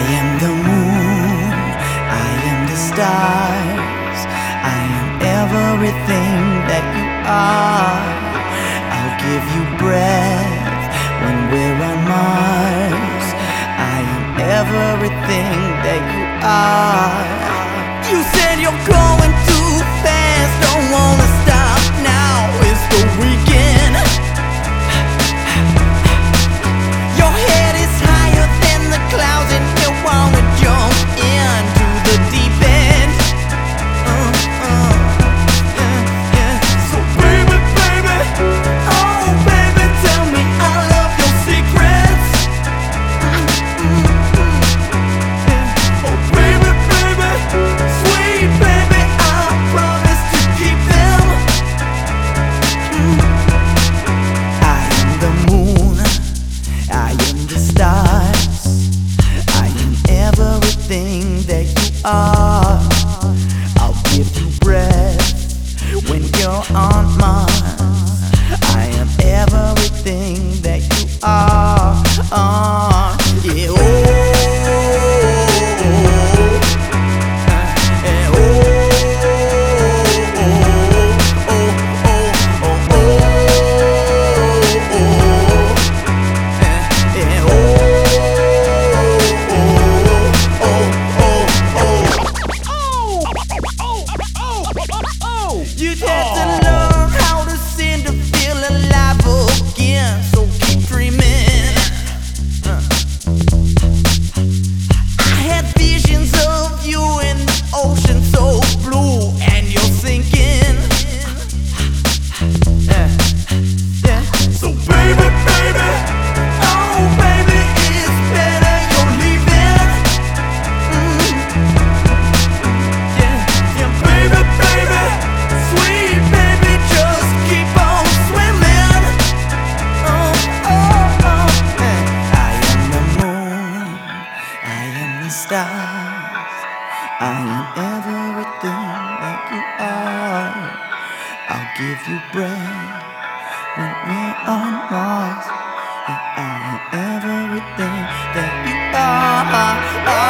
I am the moon, I am the stars, I am everything that you are. I'll give you breath when we're on Mars. I am everything that you are. Uh... I am everything that you are. I'll give you breath when we're on Mars. I am everything that you are.